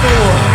four.